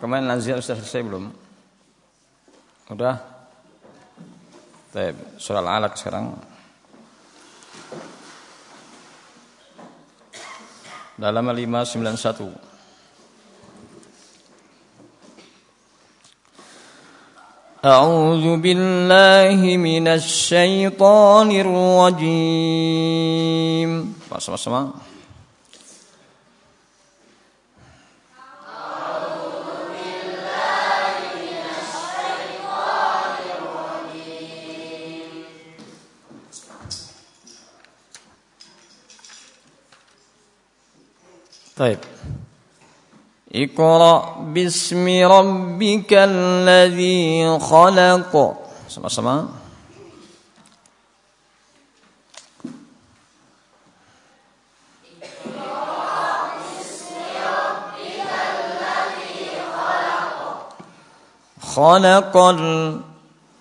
Kemarin Nazir sudah selesai belum? Udah? Baik, surah Al-Alaq sekarang. Dalam 591. أعوذ بالله من الشيطان الرجيم sama-sama طيب. اقرأ باسم ربك الذي خلق. sama-sama خلق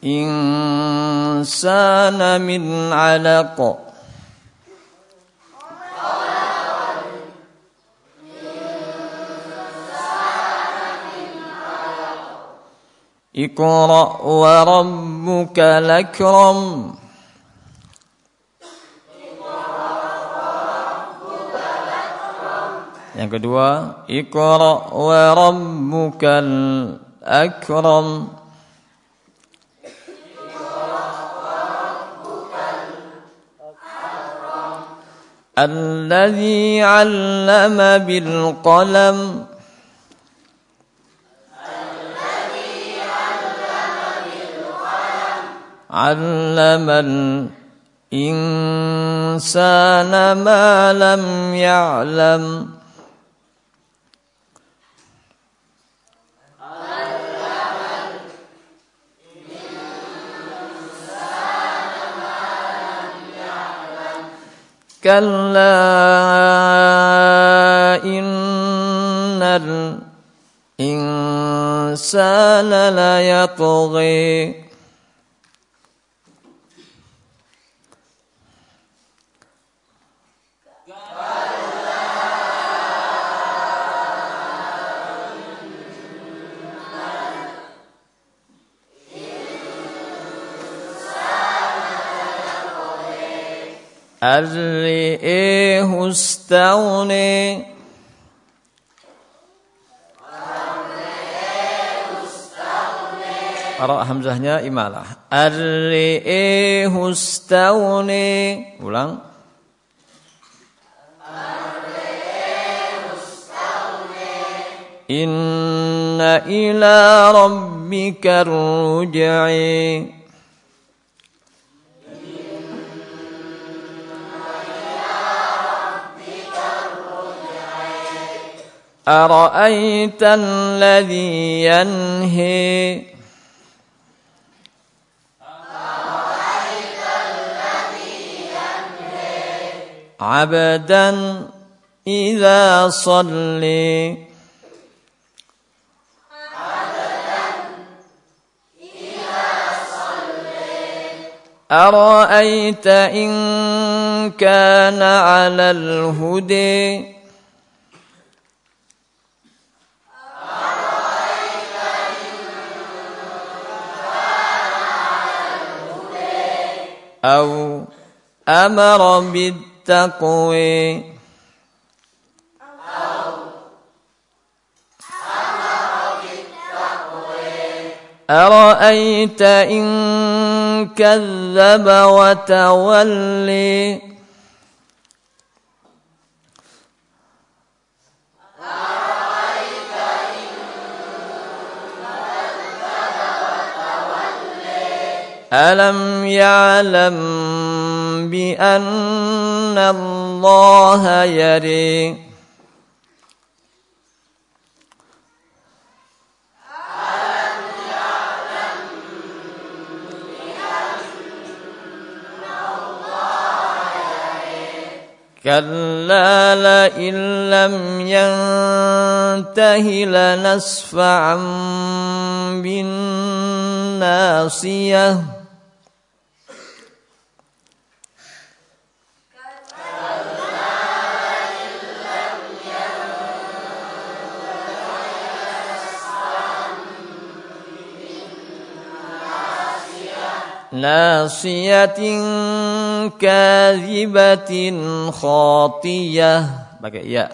الإنسان من علق. اقرأ وربك الأكرم Yang kedua, Iqra wa rabbukal akram. الذي علم بالقلم علم الإنسان ما لم يعلم كلا إن الإنسان ليطغي أرئيه استوني Ra hamzahnya imalah. Arri'ihu stauni. Ulang. Inna ila rabbika ruj'i. أرأيت الذي ينهي؟ عبدا إذا صلي. أرأيت إن كان على الهدي أو أمر بالتقوي أرأيت إن كذب وتولي؟ ألم يعلم بأن الله يري كلا لئن لم ينته لنسفعا بالناصيه nasiyatin kadhibatin khatiyah pakai ya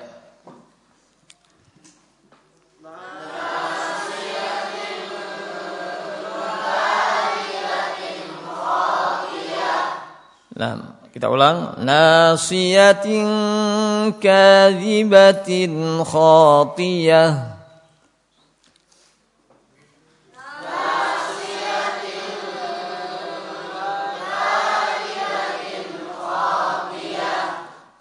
Nah, kita ulang. Nasiyatin kadhibatin khatiyah.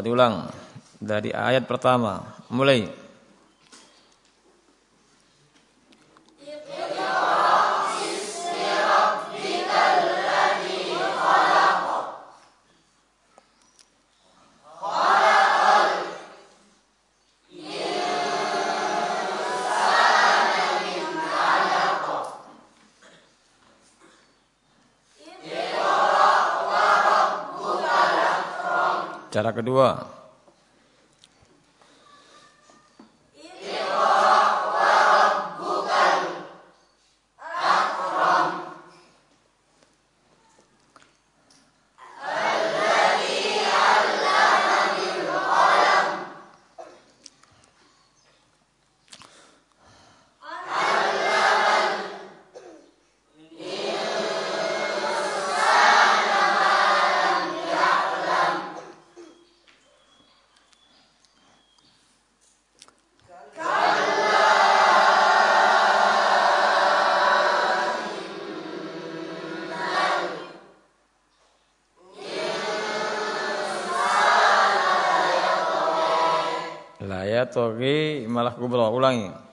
Diulang dari ayat pertama. Mulai. Cara kedua, togi malah kubro ulangi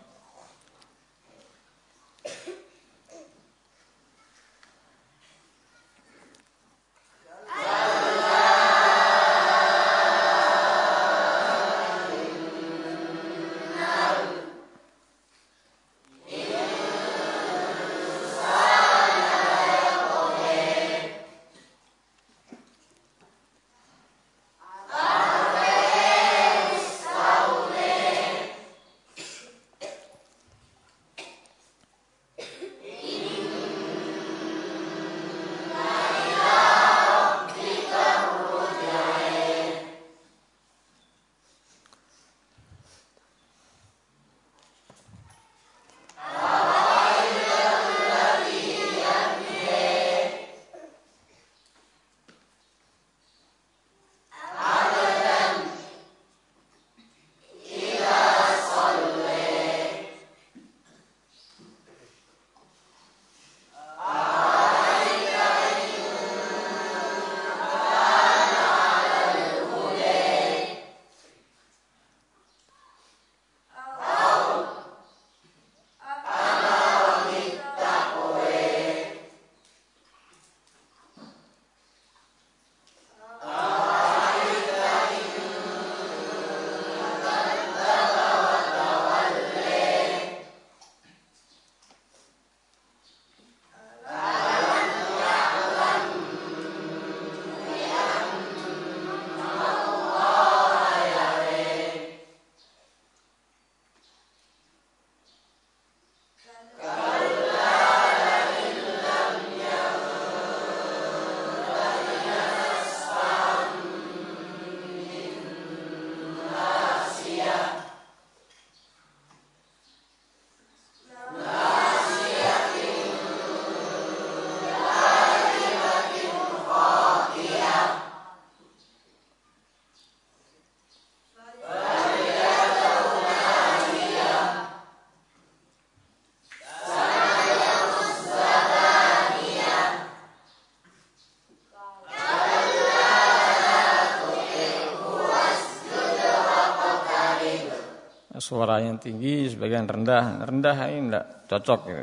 suara yang tinggi sebagian rendah rendah ini enggak cocok gitu.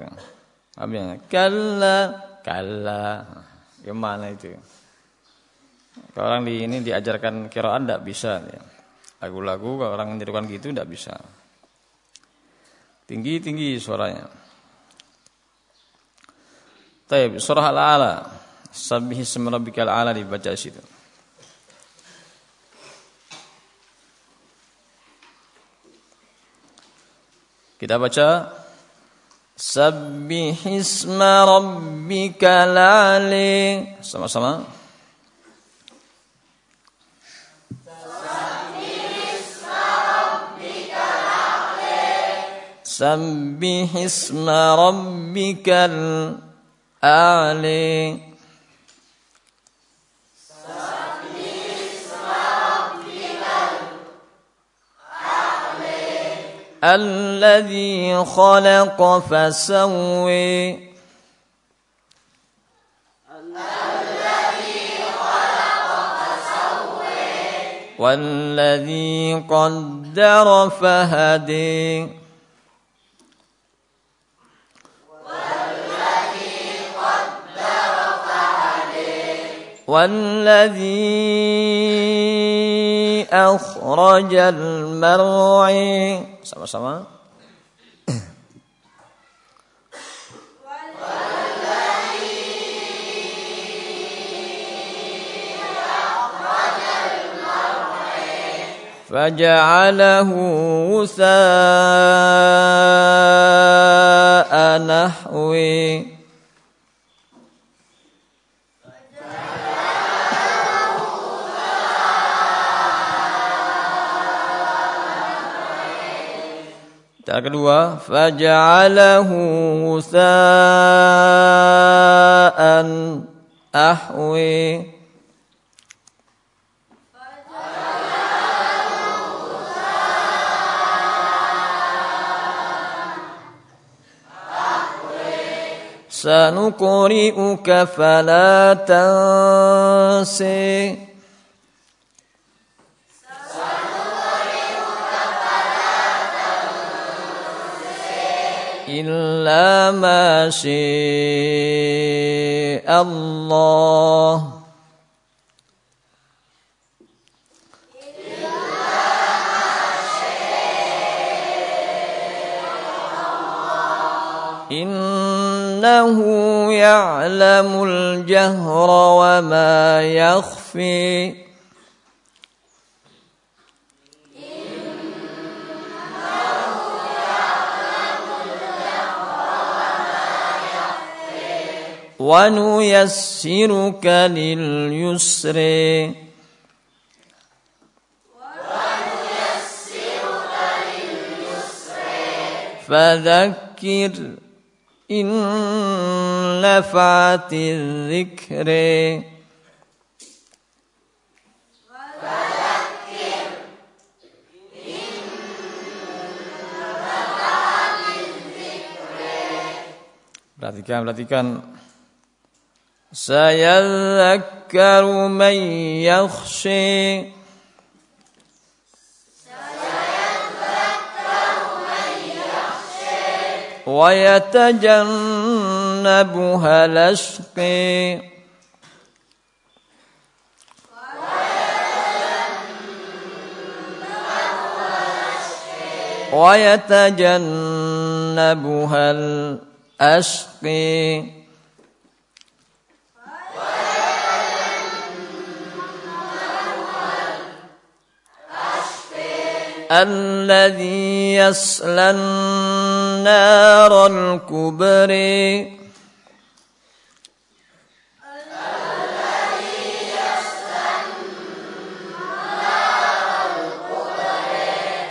Habisnya kalla kalla Gimana itu? Kalau orang di ini diajarkan kiraan tidak bisa. Ya. Lagu-lagu kalau orang menirukan gitu tidak bisa. Tinggi-tinggi suaranya. Taib, surah Al-A'la. Sabbih ismi rabbikal a'la dibaca situ. Kita baca Sabbihisma rabbikal ali. Sama-sama. Sabbihisma rabbikal ali. اسم ربك الأعلى الذي خلق فسوي. والذي قدر فهدي. والذي أخرج المرعي. Sama-sama. فجعله غثاء نحوي. Kedua, faja'alahu husa'an ahwi. سنقرئك فلا تنسي إلا ما شاء الله. إنه يعلم الجهر وما يخفي. ونيسرك لليسر. فذكر إن نفعت الذكر. Perhatikan, perhatikan. سيذكر من يخشي. ويتجنبها الأشقي ويتجنبها الأشقي الذي يصلى النار الكبري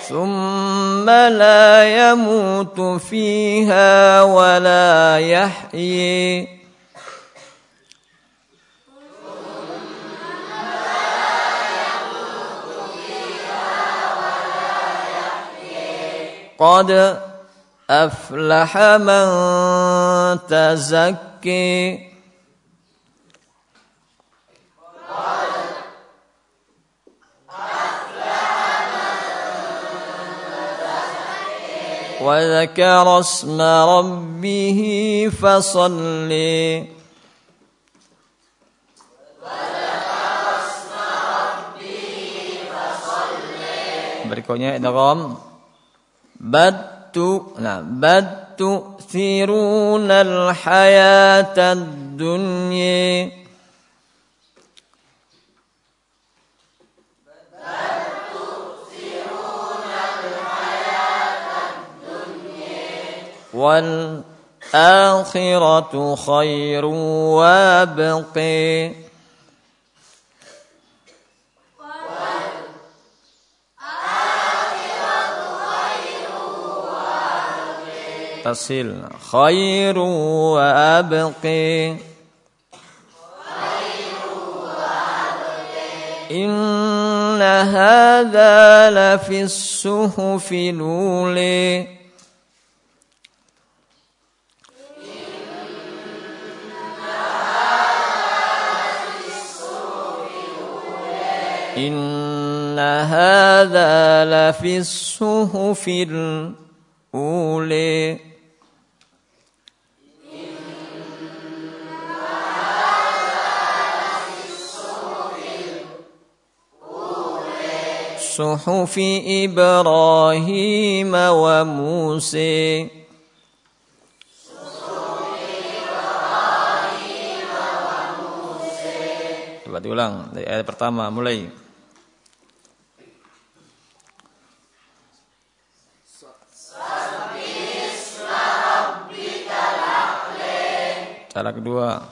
ثم لا يموت فيها ولا يحيي. قد أفلح من تزكي وذكر اسم ربه فصلي Berikutnya idgham بدتُ لا بدتُ ثيرون الحياة الدنيا. والآخرة خير وابقي. تصل خير وأبقي. إن هذا لفي الصحف الأولي إن هذا لفي الصحف الأولي. صحف إبراهيم وموسى Coba diulang dari ayat pertama mulai. Cara kedua.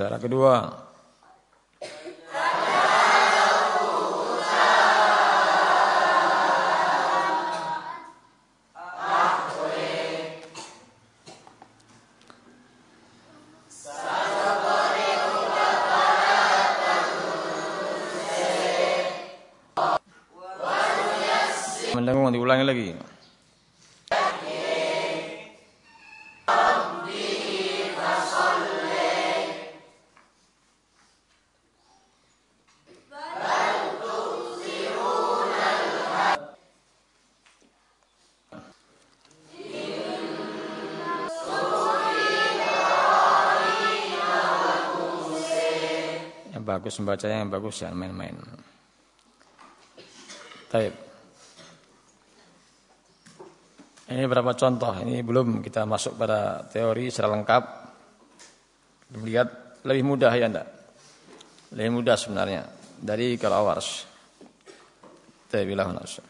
Cara kedua. Mendengung diulangi lagi. Bagus membacanya yang bagus ya main-main. Baik. Ini beberapa contoh. Ini belum kita masuk pada teori secara lengkap. Lihat lebih mudah ya enggak? Lebih mudah sebenarnya dari kalau awars. Tabilah nafsu.